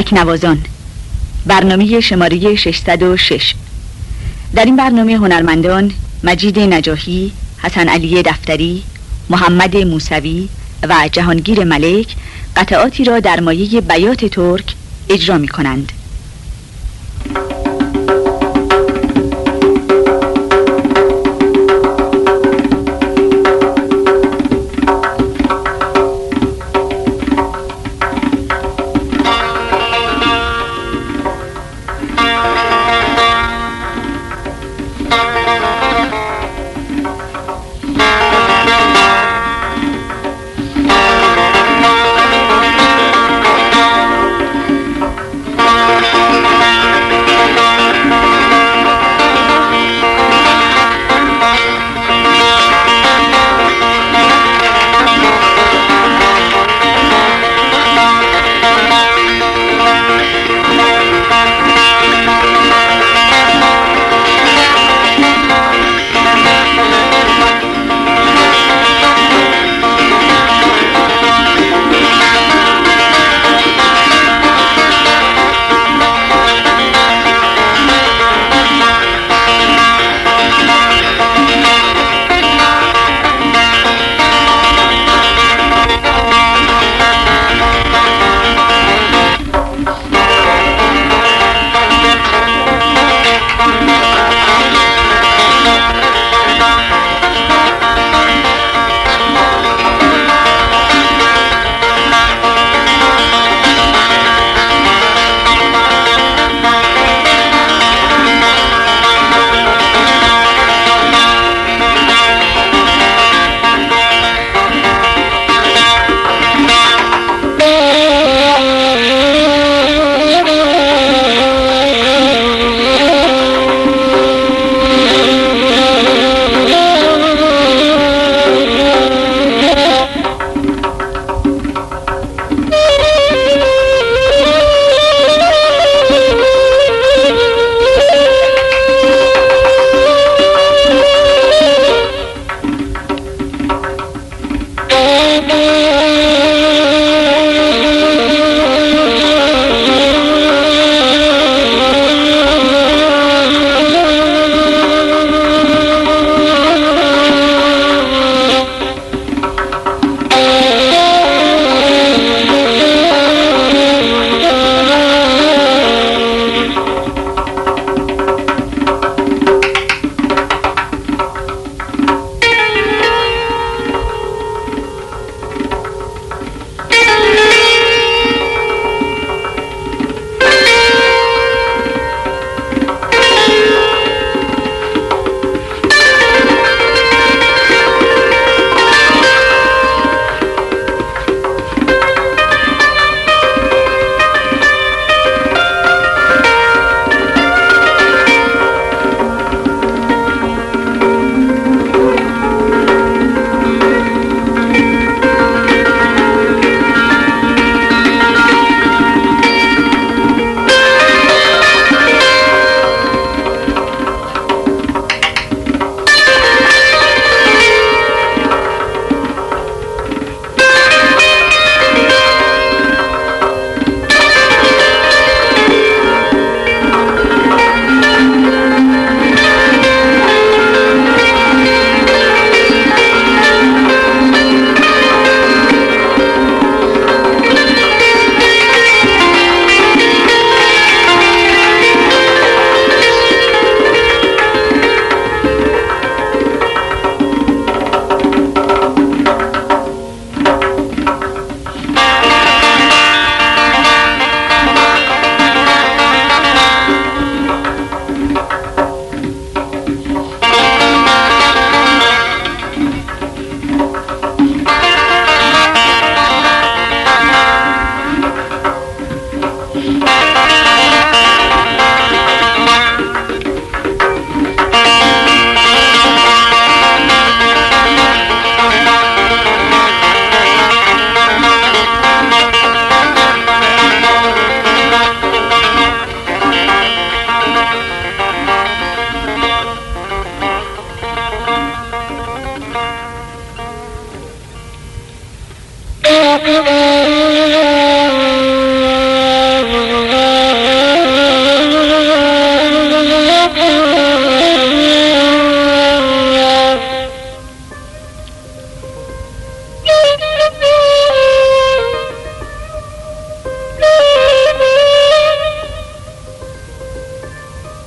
تکنوازان برنامه شماره 606 در این برنامه هنرمندان مجید نجاهی، حسن علی دفتری، محمد موسوی و جهانگیر ملک قطعاتی را در مایه بیات ترک اجرا می کنند.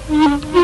Mm-hmm.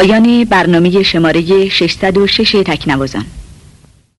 پایان برنامه شماره 606 تکنوازان.